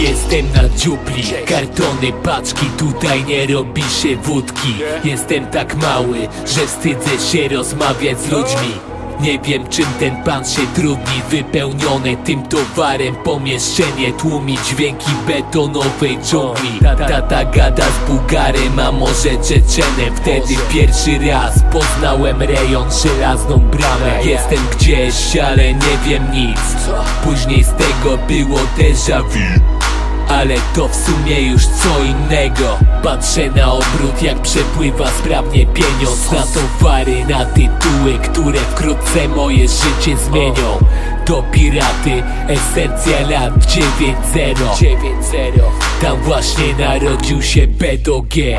Jestem na dziupli, kartony, paczki Tutaj nie robi się wódki. Jestem tak mały, że wstydzę się rozmawiać z ludźmi. Nie wiem czym ten pan się trudni Wypełnione tym towarem pomieszczenie Tłumi dźwięki betonowej dżungli. Tata gada z Bułgarem, a może Czeczenem Wtedy pierwszy raz poznałem rejon żelazną bramę. Jestem gdzieś, ale nie wiem nic. Później z tego było déjà vu ale to w sumie już co innego. Patrzę na obrót jak przepływa sprawnie pieniądz Na towary, na tytuły, które wkrótce moje życie zmienią. To piraty, esencja lat 9-0 Tam właśnie narodził się BDG